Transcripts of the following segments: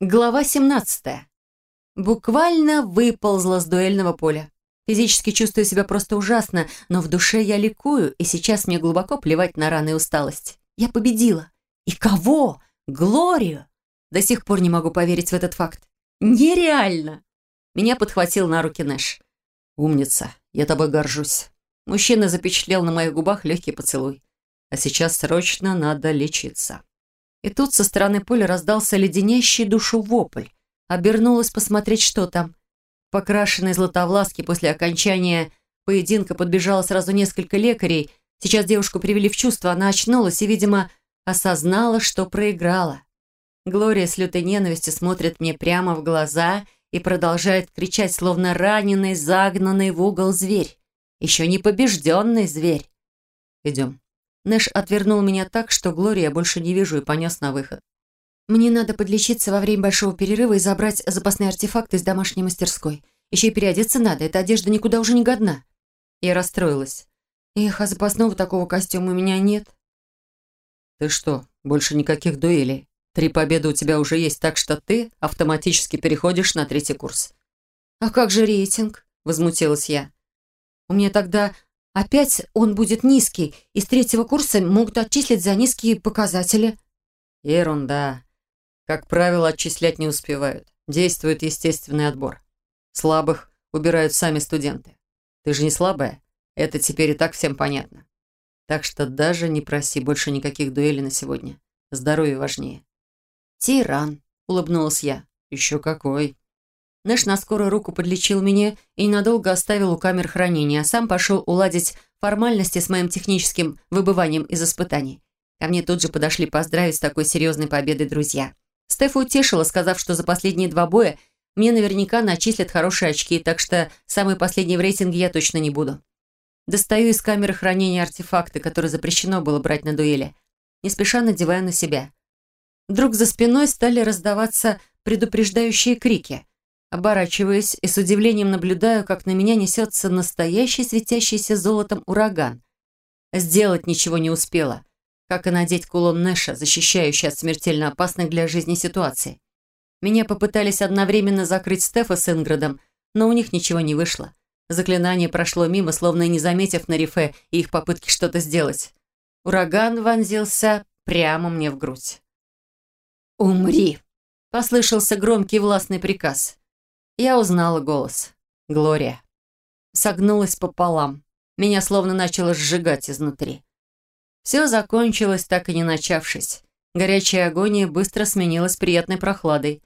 Глава 17. Буквально выползла с дуэльного поля. Физически чувствую себя просто ужасно, но в душе я ликую, и сейчас мне глубоко плевать на раны и усталость. Я победила. И кого? Глорию! До сих пор не могу поверить в этот факт. Нереально! Меня подхватил на руки Нэш. «Умница, я тобой горжусь». Мужчина запечатлел на моих губах легкий поцелуй. «А сейчас срочно надо лечиться». И тут со стороны поля раздался леденящий душу вопль. Обернулась посмотреть, что там. Покрашенной златовласки после окончания поединка подбежало сразу несколько лекарей. Сейчас девушку привели в чувство, она очнулась и, видимо, осознала, что проиграла. Глория с лютой ненавистью смотрит мне прямо в глаза и продолжает кричать, словно раненый, загнанный в угол зверь. Еще не побежденный зверь. «Идем», Нэш отвернул меня так, что Глория больше не вижу и понес на выход. «Мне надо подлечиться во время большого перерыва и забрать запасные артефакты из домашней мастерской. Еще и переодеться надо, эта одежда никуда уже не годна». Я расстроилась. «Эх, а запасного такого костюма у меня нет». «Ты что, больше никаких дуэлей? Три победы у тебя уже есть, так что ты автоматически переходишь на третий курс». «А как же рейтинг?» – возмутилась я. «У меня тогда Опять он будет низкий, и с третьего курса могут отчислить за низкие показатели. Ерунда. Как правило, отчислять не успевают. Действует естественный отбор. Слабых убирают сами студенты. Ты же не слабая. Это теперь и так всем понятно. Так что даже не проси больше никаких дуэлей на сегодня. Здоровье важнее. Тиран, улыбнулась я. Еще какой. Нэш на скорую руку подлечил меня и ненадолго оставил у камер хранения, а сам пошел уладить формальности с моим техническим выбыванием из испытаний. Ко мне тут же подошли поздравить с такой серьезной победой друзья. Стефа утешила, сказав, что за последние два боя мне наверняка начислят хорошие очки, так что самый последний в рейтинге я точно не буду. Достаю из камеры хранения артефакты, которые запрещено было брать на дуэли. Не спеша надеваю на себя. Вдруг за спиной стали раздаваться предупреждающие крики – Оборачиваюсь и с удивлением наблюдаю, как на меня несется настоящий светящийся золотом ураган. Сделать ничего не успела, как и надеть кулон Нэша, защищающий от смертельно опасной для жизни ситуации. Меня попытались одновременно закрыть Стефа с Инградом, но у них ничего не вышло. Заклинание прошло мимо, словно не заметив Нарифе и их попытки что-то сделать. Ураган вонзился прямо мне в грудь. «Умри!» – послышался громкий властный приказ. Я узнала голос. Глория. Согнулась пополам. Меня словно начало сжигать изнутри. Все закончилось, так и не начавшись. Горячая агония быстро сменилась приятной прохладой.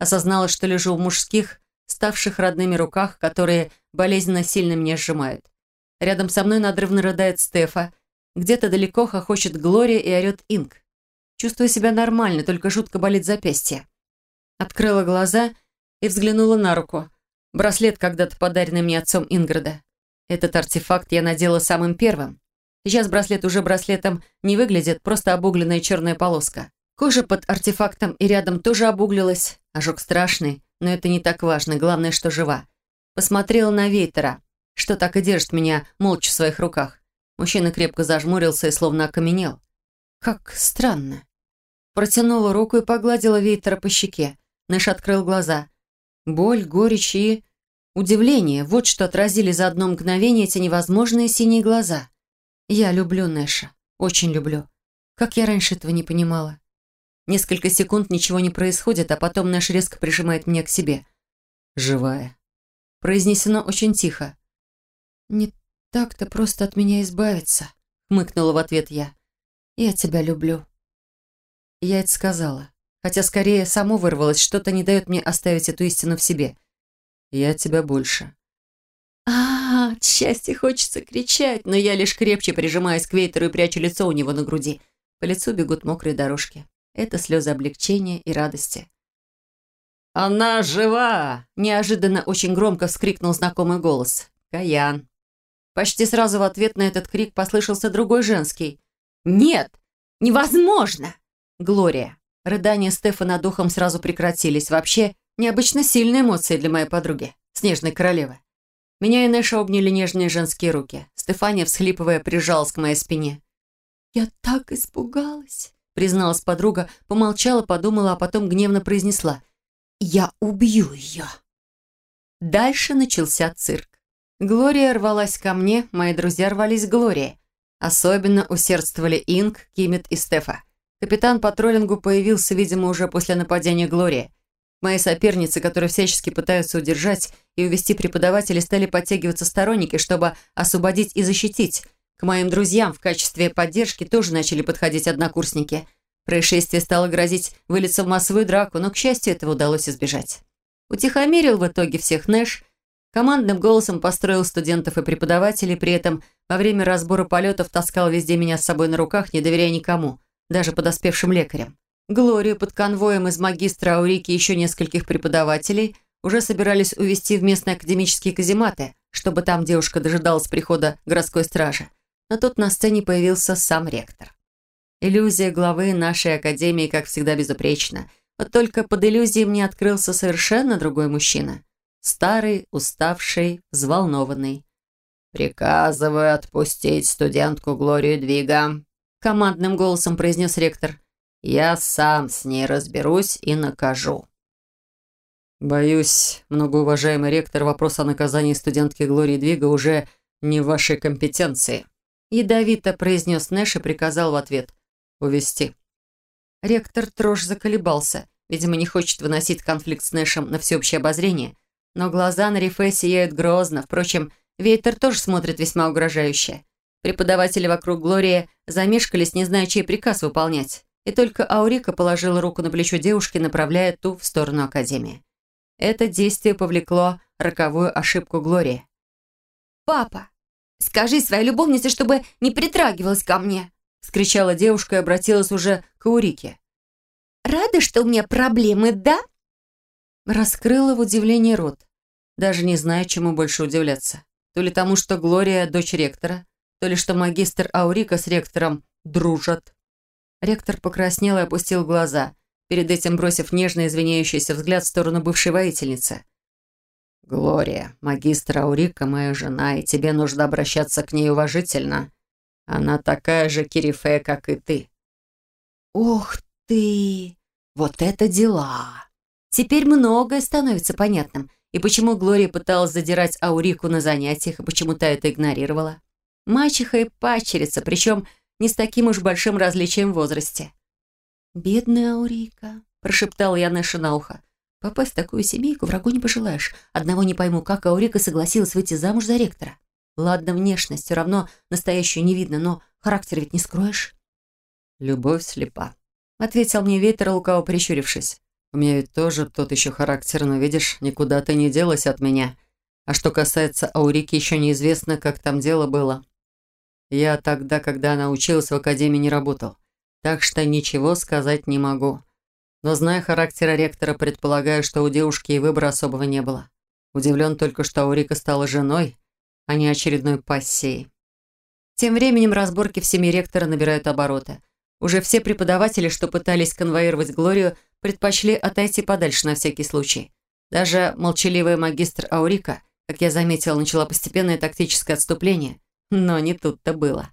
Осознала, что лежу в мужских, ставших родными руках, которые болезненно сильно меня сжимают. Рядом со мной надрывно рыдает Стефа. Где-то далеко хохочет Глория и орет Инг. Чувствую себя нормально, только жутко болит запястье. Открыла глаза и взглянула на руку. Браслет, когда-то подаренный мне отцом Инграда. Этот артефакт я надела самым первым. Сейчас браслет уже браслетом не выглядит, просто обугленная черная полоска. Кожа под артефактом и рядом тоже обуглилась. Ожог страшный, но это не так важно, главное, что жива. Посмотрела на Вейтера, что так и держит меня молча в своих руках. Мужчина крепко зажмурился и словно окаменел. Как странно. Протянула руку и погладила Вейтера по щеке. Нэш открыл глаза. Боль, горечь и... Удивление. Вот что отразили за одно мгновение эти невозможные синие глаза. Я люблю Нэша. Очень люблю. Как я раньше этого не понимала. Несколько секунд ничего не происходит, а потом Нэш резко прижимает меня к себе. «Живая». Произнесено очень тихо. «Не так-то просто от меня избавиться», — хмыкнула в ответ я. «Я тебя люблю». Я это сказала хотя скорее само вырвалось, что-то не дает мне оставить эту истину в себе. «Я тебя больше». А, -а, а от счастья хочется кричать, но я лишь крепче прижимаюсь к Вейтеру и прячу лицо у него на груди. По лицу бегут мокрые дорожки. Это слезы облегчения и радости. «Она жива!» – неожиданно очень громко вскрикнул знакомый голос. «Каян». Почти сразу в ответ на этот крик послышался другой женский. «Нет! Невозможно!» Глория. Рыдания Стефана духом сразу прекратились. Вообще, необычно сильные эмоции для моей подруги, снежной королевы. Меня и Нэша обняли нежные женские руки. Стефания, всхлипывая, прижалась к моей спине. «Я так испугалась!» призналась подруга, помолчала, подумала, а потом гневно произнесла. «Я убью ее». Дальше начался цирк. Глория рвалась ко мне, мои друзья рвались к Глории. Особенно усердствовали Инг, Кимит и Стефа. Капитан по троллингу появился, видимо, уже после нападения Глории. Мои соперницы, которые всячески пытаются удержать и увести преподавателей, стали подтягиваться сторонники, чтобы освободить и защитить. К моим друзьям в качестве поддержки тоже начали подходить однокурсники. Происшествие стало грозить вылиться в массовую драку, но, к счастью, этого удалось избежать. Утихомирил в итоге всех Нэш, командным голосом построил студентов и преподавателей, при этом во время разбора полетов таскал везде меня с собой на руках, не доверяя никому, даже подоспевшим лекарям. Глорию под конвоем из магистра Аурики и еще нескольких преподавателей уже собирались увезти в местные академические казематы, чтобы там девушка дожидалась прихода городской стражи. Но тут на сцене появился сам ректор. Иллюзия главы нашей академии, как всегда, безупречна. Вот только под иллюзией мне открылся совершенно другой мужчина. Старый, уставший, взволнованный. «Приказываю отпустить студентку Глорию Двига», командным голосом произнес ректор. Я сам с ней разберусь и накажу. Боюсь, многоуважаемый ректор, вопрос о наказании студентки Глории Двига уже не в вашей компетенции. Ядовито произнес Нэш и приказал в ответ «Увести». Ректор Трош заколебался. Видимо, не хочет выносить конфликт с Нэшем на всеобщее обозрение. Но глаза на Рифе сияют грозно. Впрочем, Вейтер тоже смотрит весьма угрожающе. Преподаватели вокруг Глории замешкались, не зная, чей приказ выполнять и только Аурика положила руку на плечо девушки, направляя ту в сторону Академии. Это действие повлекло роковую ошибку Глории. «Папа, скажи своей любовнице, чтобы не притрагивалась ко мне!» скричала девушка и обратилась уже к Аурике. «Рада, что у меня проблемы, да?» Раскрыла в удивлении рот. Даже не знаю, чему больше удивляться. То ли тому, что Глория – дочь ректора, то ли что магистр Аурика с ректором дружат. Ректор покраснел и опустил глаза, перед этим бросив нежный извиняющийся взгляд в сторону бывшей воительницы. «Глория, магистр Аурика моя жена, и тебе нужно обращаться к ней уважительно. Она такая же Кирифе, как и ты». «Ух ты! Вот это дела!» Теперь многое становится понятным. И почему Глория пыталась задирать Аурику на занятиях, и почему та это игнорировала. Мачеха и пачерица, причем не с таким уж большим различием в возрасте. «Бедная Аурика», – прошептала я Нэша на ухо. «Попасть в такую семейку врагу не пожелаешь. Одного не пойму, как Аурика согласилась выйти замуж за ректора. Ладно, внешность, все равно настоящую не видно, но характер ведь не скроешь». «Любовь слепа», – ответил мне ветер, лукаво прищурившись. «У меня ведь тоже тот еще характер, но, видишь, никуда ты не делась от меня. А что касается Аурики, еще неизвестно, как там дело было. Я тогда, когда она училась в академии, не работал. Так что ничего сказать не могу. Но зная характера ректора, предполагаю, что у девушки и выбора особого не было. Удивлен только, что Аурика стала женой, а не очередной пассией. Тем временем разборки в семье ректора набирают обороты. Уже все преподаватели, что пытались конвоировать Глорию, предпочли отойти подальше на всякий случай. Даже молчаливый магистр Аурика, как я заметил, начала постепенное тактическое отступление. Но не тут-то было.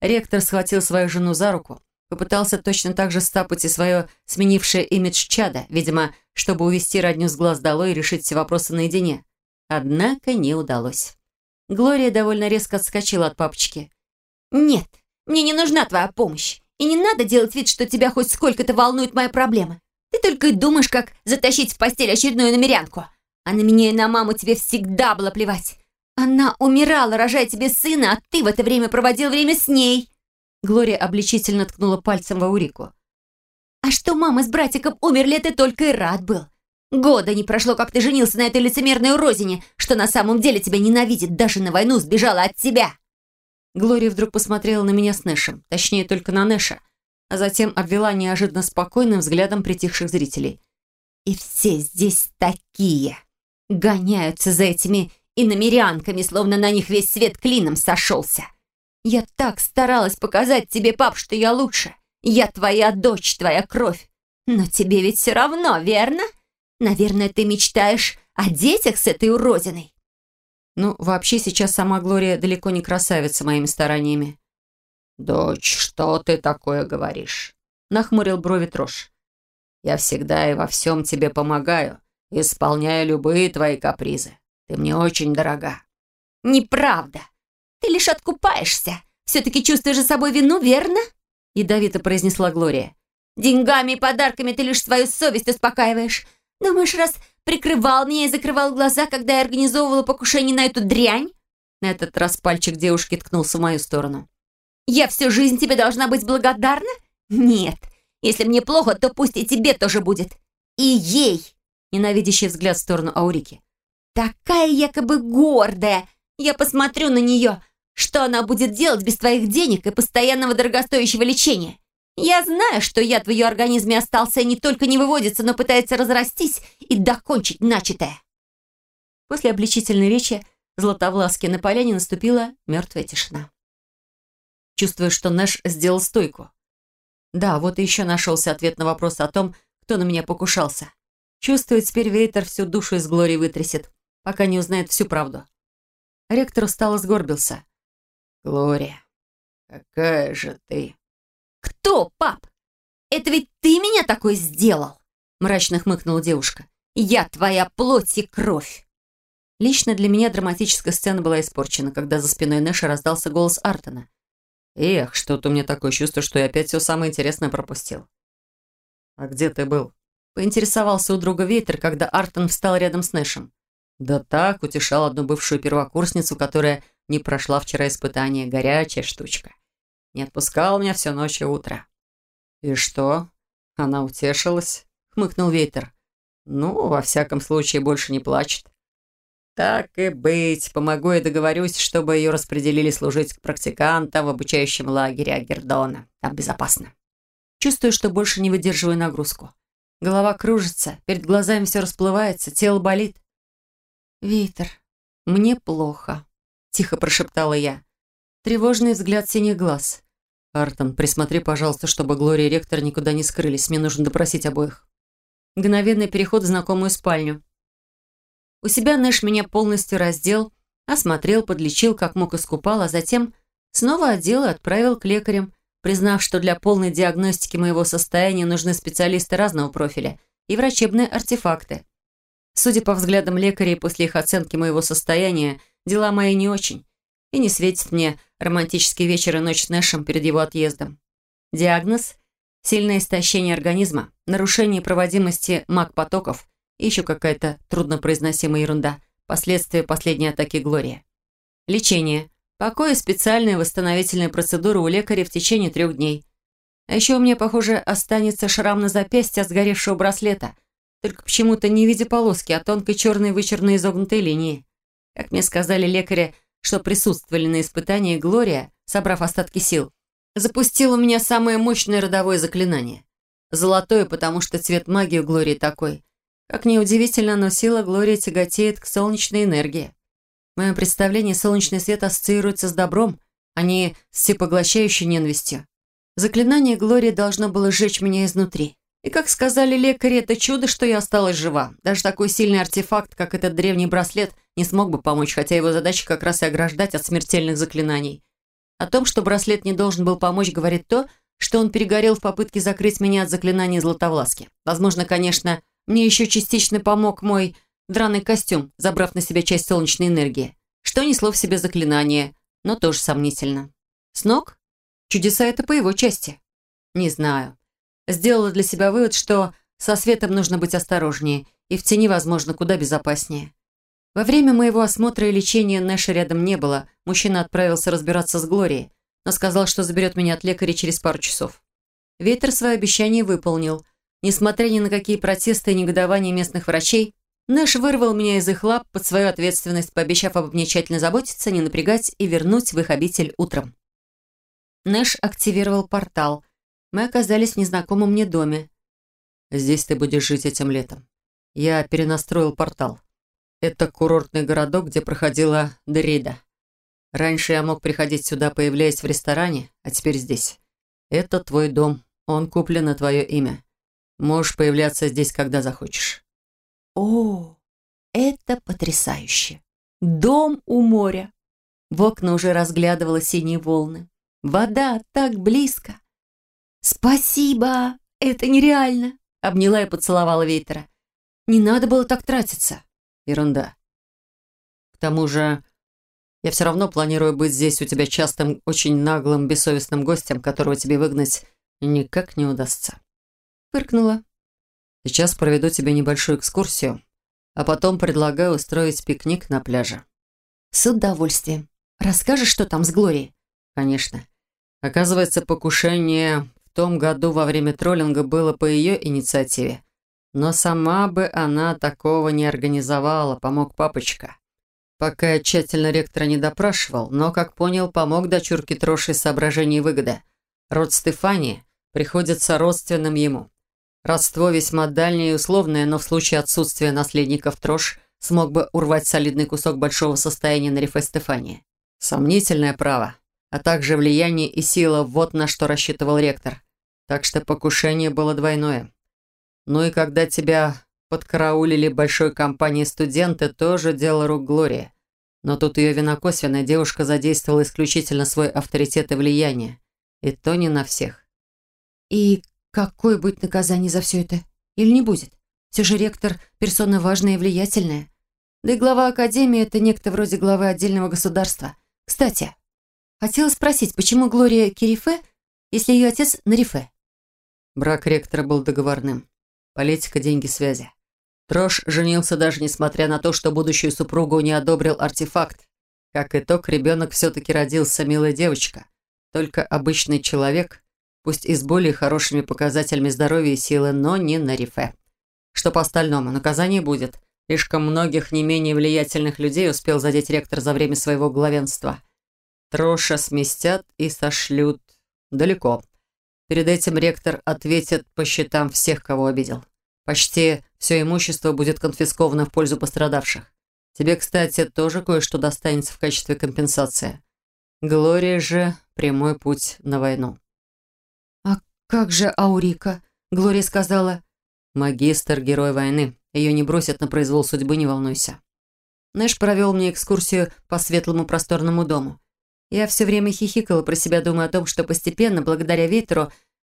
Ректор схватил свою жену за руку, попытался точно так же стапать и свое сменившее имидж чада, видимо, чтобы увести родню с глаз долой и решить все вопросы наедине. Однако не удалось. Глория довольно резко отскочила от папочки. «Нет, мне не нужна твоя помощь. И не надо делать вид, что тебя хоть сколько-то волнует моя проблема. Ты только и думаешь, как затащить в постель очередную намерянку. А на меня и на маму тебе всегда было плевать. Она умирала, рожая тебе сына, а ты в это время проводил время с ней. Глория обличительно ткнула пальцем в Аурику. А что мама с братиком умерли, ты только и рад был. Года не прошло, как ты женился на этой лицемерной уродине, что на самом деле тебя ненавидит, даже на войну сбежала от тебя. Глория вдруг посмотрела на меня с Нэшем, точнее, только на Нэша, а затем обвела неожиданно спокойным взглядом притихших зрителей. И все здесь такие. Гоняются за этими и намерянками, словно на них весь свет клином сошелся. Я так старалась показать тебе, пап, что я лучше. Я твоя дочь, твоя кровь. Но тебе ведь все равно, верно? Наверное, ты мечтаешь о детях с этой уродиной. Ну, вообще сейчас сама Глория далеко не красавица моими стараниями. «Дочь, что ты такое говоришь?» нахмурил брови Трош. «Я всегда и во всем тебе помогаю, исполняя любые твои капризы. Ты мне очень дорога». «Неправда. Ты лишь откупаешься. Все-таки чувствуешь за собой вину, верно?» Ядовито произнесла Глория. «Деньгами и подарками ты лишь свою совесть успокаиваешь. Думаешь, раз прикрывал меня и закрывал глаза, когда я организовывала покушение на эту дрянь?» На этот раз пальчик девушки ткнулся в мою сторону. «Я всю жизнь тебе должна быть благодарна? Нет. Если мне плохо, то пусть и тебе тоже будет. И ей!» Ненавидящий взгляд в сторону Аурики. «Такая якобы гордая. Я посмотрю на нее. Что она будет делать без твоих денег и постоянного дорогостоящего лечения? Я знаю, что яд в ее организме остался и не только не выводится, но пытается разрастись и докончить начатое». После обличительной речи Златовласки на поляне наступила мертвая тишина. Чувствую, что Нэш сделал стойку. Да, вот и еще нашелся ответ на вопрос о том, кто на меня покушался. Чувствую, теперь Вейтер всю душу из Глории вытрясет, пока не узнает всю правду. Ректор устало сгорбился. «Глория, какая же ты...» «Кто, пап? Это ведь ты меня такой сделал?» Мрачно хмыкнула девушка. «Я твоя плоть и кровь!» Лично для меня драматическая сцена была испорчена, когда за спиной Нэша раздался голос Артона. «Эх, что-то у меня такое чувство, что я опять все самое интересное пропустил». «А где ты был?» Поинтересовался у друга Вейтер, когда Артон встал рядом с Нэшем. Да так, утешал одну бывшую первокурсницу, которая не прошла вчера испытание. Горячая штучка. Не отпускал меня всю ночь и утро. «И что? Она утешилась?» — хмыкнул Вейтер. «Ну, во всяком случае, больше не плачет. «Так и быть. Помогу и договорюсь, чтобы ее распределили служить к практикантам в обучающем лагере Агердона. Там безопасно». Чувствую, что больше не выдерживаю нагрузку. Голова кружится, перед глазами все расплывается, тело болит. «Витер, мне плохо», — тихо прошептала я. Тревожный взгляд синих глаз. «Артон, присмотри, пожалуйста, чтобы Глория и ректор никуда не скрылись. Мне нужно допросить обоих». Мгновенный переход в знакомую спальню. У себя Нэш меня полностью раздел, осмотрел, подлечил, как мог искупал, а затем снова одел и отправил к лекарям, признав, что для полной диагностики моего состояния нужны специалисты разного профиля и врачебные артефакты. Судя по взглядам лекарей после их оценки моего состояния, дела мои не очень. И не светит мне романтический вечер и ночь с Нэшем перед его отъездом. Диагноз – сильное истощение организма, нарушение проводимости маг-потоков – и еще какая-то труднопроизносимая ерунда. Последствия последней атаки Глория. Лечение. Покой и специальная восстановительная процедура у лекаря в течение трех дней. А еще у меня, похоже, останется шрам на запястье от сгоревшего браслета. Только почему-то не в виде полоски, а тонкой черной вычерной изогнутой линии. Как мне сказали лекари, что присутствовали на испытании, Глория, собрав остатки сил, запустила у меня самое мощное родовое заклинание. Золотое, потому что цвет магии у Глории такой – как ни удивительно, но сила Глории тяготеет к солнечной энергии. В моем представлении солнечный свет ассоциируется с добром, а не с всепоглощающей ненавистью. Заклинание Глории должно было сжечь меня изнутри. И, как сказали лекари, это чудо, что я осталась жива. Даже такой сильный артефакт, как этот древний браслет, не смог бы помочь, хотя его задача как раз и ограждать от смертельных заклинаний. О том, что браслет не должен был помочь, говорит то, что он перегорел в попытке закрыть меня от заклинаний Златовласки. Возможно, конечно, мне еще частично помог мой драный костюм, забрав на себя часть солнечной энергии, что несло в себе заклинание, но тоже сомнительно. Сног? Чудеса это по его части. Не знаю. Сделала для себя вывод, что со светом нужно быть осторожнее, и в тени, возможно, куда безопаснее. Во время моего осмотра и лечения Нэша рядом не было. Мужчина отправился разбираться с Глорией, но сказал, что заберет меня от лекаря через пару часов. Ветер свое обещание выполнил – Несмотря ни на какие протесты и негодования местных врачей, Нэш вырвал меня из их лап под свою ответственность, пообещав обо мне тщательно заботиться, не напрягать и вернуть в их обитель утром. Нэш активировал портал. Мы оказались в незнакомом мне доме. «Здесь ты будешь жить этим летом. Я перенастроил портал. Это курортный городок, где проходила Дерида. Раньше я мог приходить сюда, появляясь в ресторане, а теперь здесь. Это твой дом. Он куплен на твое имя. Можешь появляться здесь, когда захочешь». «О, это потрясающе! Дом у моря!» В окна уже разглядывала синие волны. «Вода так близко!» «Спасибо! Это нереально!» Обняла и поцеловала Вейтера. «Не надо было так тратиться». «Ерунда. К тому же, я все равно планирую быть здесь у тебя частым, очень наглым, бессовестным гостем, которого тебе выгнать никак не удастся». Фыркнула. «Сейчас проведу тебе небольшую экскурсию, а потом предлагаю устроить пикник на пляже». «С удовольствием. Расскажешь, что там с Глорией?» «Конечно. Оказывается, покушение том году во время троллинга было по ее инициативе. Но сама бы она такого не организовала, помог папочка. Пока я тщательно ректора не допрашивал, но, как понял, помог дочурке Троши соображений выгоды. Род Стефании приходится родственным ему. Родство весьма дальнее и условное, но в случае отсутствия наследников Трош смог бы урвать солидный кусок большого состояния на рифе Стефании. Сомнительное право, а также влияние и сила – вот на что рассчитывал ректор. Так что покушение было двойное. Ну и когда тебя подкараулили большой компанией студенты, тоже дело рук Глории. Но тут ее вина косвенная, девушка задействовала исключительно свой авторитет и влияние. И то не на всех. «И какое будет наказание за все это? Или не будет? Все же ректор – персона важная и влиятельная. Да и глава академии – это некто вроде главы отдельного государства. Кстати, хотела спросить, почему Глория Кирифе, если ее отец Нарифе? Брак ректора был договорным. Политика, деньги, связи. Трош женился даже несмотря на то, что будущую супругу не одобрил артефакт. Как итог, ребенок все-таки родился, милая девочка. Только обычный человек, пусть и с более хорошими показателями здоровья и силы, но не на рифе. Что по остальному, наказание будет. Слишком многих не менее влиятельных людей успел задеть ректор за время своего главенства. Троша сместят и сошлют далеко. Перед этим ректор ответит по счетам всех, кого обидел. Почти все имущество будет конфисковано в пользу пострадавших. Тебе, кстати, тоже кое-что достанется в качестве компенсации. Глория же – прямой путь на войну. «А как же Аурика?» Глория сказала. «Магистр – герой войны. Ее не бросят на произвол судьбы, не волнуйся». Нэш провел мне экскурсию по светлому просторному дому. Я все время хихикала про себя, думая о том, что постепенно, благодаря ветру,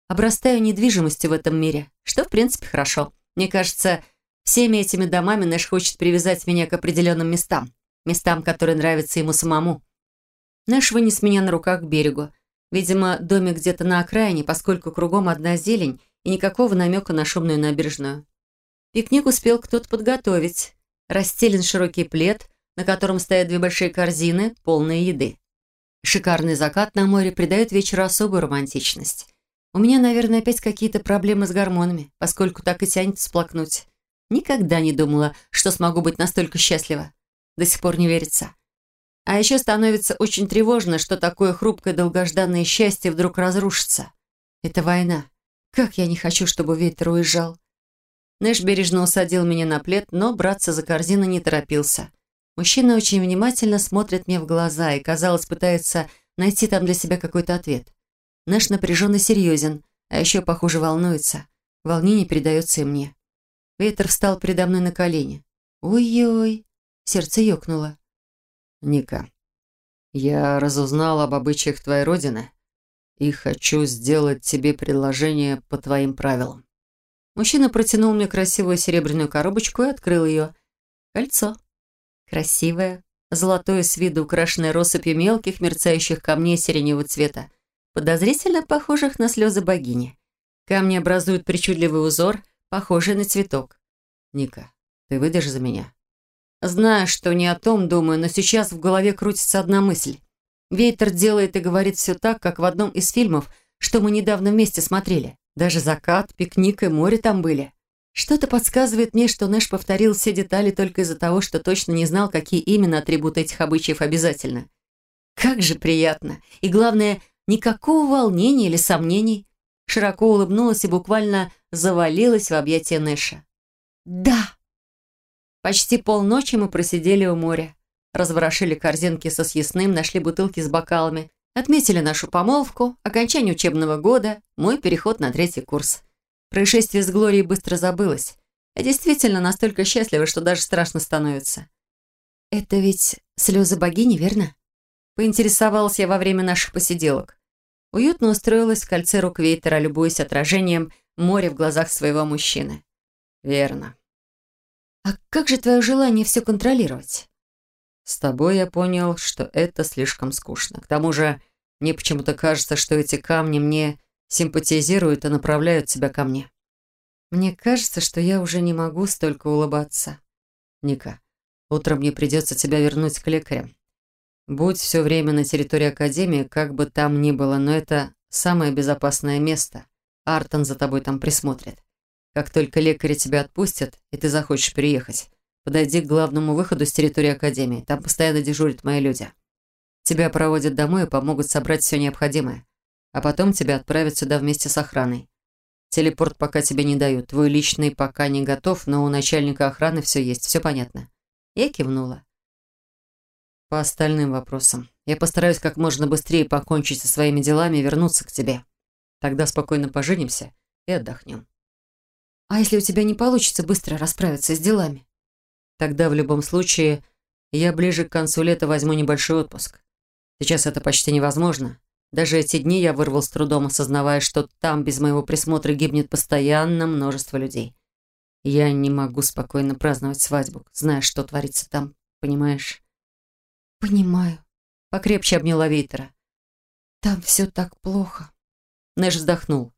обрастаю недвижимостью в этом мире, что, в принципе, хорошо. Мне кажется, всеми этими домами Нэш хочет привязать меня к определенным местам. Местам, которые нравятся ему самому. Нэш вынес меня на руках к берегу. Видимо, домик где-то на окраине, поскольку кругом одна зелень и никакого намека на шумную набережную. Пикник успел кто-то подготовить. Расстелен широкий плед, на котором стоят две большие корзины, полные еды. Шикарный закат на море придает вечеру особую романтичность. У меня, наверное, опять какие-то проблемы с гормонами, поскольку так и тянет сплакнуть. Никогда не думала, что смогу быть настолько счастлива. До сих пор не верится. А еще становится очень тревожно, что такое хрупкое долгожданное счастье вдруг разрушится. Это война. Как я не хочу, чтобы ветер уезжал. Нэш бережно усадил меня на плед, но браться за корзину не торопился. Мужчина очень внимательно смотрит мне в глаза и, казалось, пытается найти там для себя какой-то ответ. Наш напряженно серьезен, а еще, похоже, волнуется. Волнение передается и мне. Ветер встал передо мной на колени. Ой-ой, сердце ёкнуло. «Ника, я разузнал об обычаях твоей родины и хочу сделать тебе предложение по твоим правилам». Мужчина протянул мне красивую серебряную коробочку и открыл ее. Кольцо. Красивое, золотое с виду, украшенное россыпью мелких мерцающих камней сиреневого цвета, подозрительно похожих на слезы богини. Камни образуют причудливый узор, похожий на цветок. «Ника, ты выйдешь за меня?» Знаю, что не о том думаю, но сейчас в голове крутится одна мысль. Вейтер делает и говорит все так, как в одном из фильмов, что мы недавно вместе смотрели. Даже закат, пикник и море там были. Что-то подсказывает мне, что Нэш повторил все детали только из-за того, что точно не знал, какие именно атрибуты этих обычаев обязательно. Как же приятно! И главное, никакого волнения или сомнений. Широко улыбнулась и буквально завалилась в объятия Нэша. «Да!» Почти полночи мы просидели у моря. Разворошили корзинки со съестным, нашли бутылки с бокалами, отметили нашу помолвку, окончание учебного года, мой переход на третий курс. Происшествие с Глорией быстро забылось. Я действительно настолько счастлива, что даже страшно становится. «Это ведь слезы богини, верно?» Поинтересовалась я во время наших посиделок. Уютно устроилась в кольце рук Вейтера, любуясь отражением моря в глазах своего мужчины. «Верно». «А как же твое желание все контролировать?» «С тобой я понял, что это слишком скучно. К тому же мне почему-то кажется, что эти камни мне симпатизируют и направляют тебя ко мне». «Мне кажется, что я уже не могу столько улыбаться». «Ника, утром мне придется тебя вернуть к лекарям. Будь все время на территории Академии, как бы там ни было, но это самое безопасное место. Артон за тобой там присмотрит. Как только лекари тебя отпустят, и ты захочешь переехать, подойди к главному выходу с территории Академии. Там постоянно дежурят мои люди. Тебя проводят домой и помогут собрать все необходимое. А потом тебя отправят сюда вместе с охраной. Телепорт пока тебе не дают. Твой личный пока не готов, но у начальника охраны все есть. Все понятно. Я кивнула. По остальным вопросам. Я постараюсь как можно быстрее покончить со своими делами и вернуться к тебе. Тогда спокойно поженимся и отдохнем. А если у тебя не получится быстро расправиться с делами? Тогда в любом случае я ближе к концу лета возьму небольшой отпуск. Сейчас это почти невозможно. Даже эти дни я вырвал с трудом, осознавая, что там без моего присмотра гибнет постоянно множество людей. Я не могу спокойно праздновать свадьбу, зная, что творится там, понимаешь? «Понимаю». Покрепче обняла Вейтера. «Там все так плохо». Нэш вздохнул.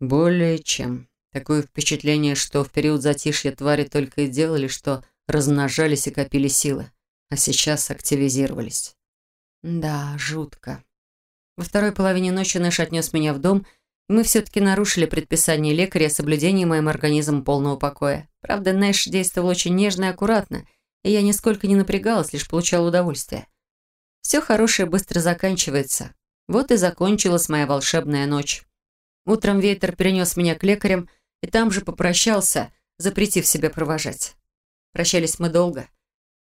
«Более чем. Такое впечатление, что в период затишья твари только и делали, что размножались и копили силы, а сейчас активизировались». «Да, жутко». Во второй половине ночи Нэш отнес меня в дом, и мы все-таки нарушили предписание лекаря о соблюдении моим организмом полного покоя. Правда, Нэш действовал очень нежно и аккуратно – и я нисколько не напрягалась, лишь получала удовольствие. Все хорошее быстро заканчивается. Вот и закончилась моя волшебная ночь. Утром ветер перенес меня к лекарям и там же попрощался, запретив себя провожать. Прощались мы долго.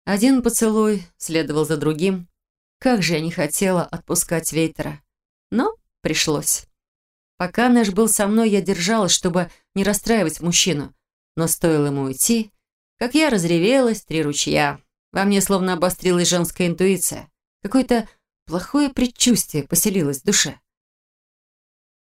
Один поцелуй следовал за другим. Как же я не хотела отпускать Вейтера. Но пришлось. Пока Нэш был со мной, я держалась, чтобы не расстраивать мужчину. Но стоило ему уйти, как я разревелась, три ручья. Во мне словно обострилась женская интуиция. Какое-то плохое предчувствие поселилось в душе.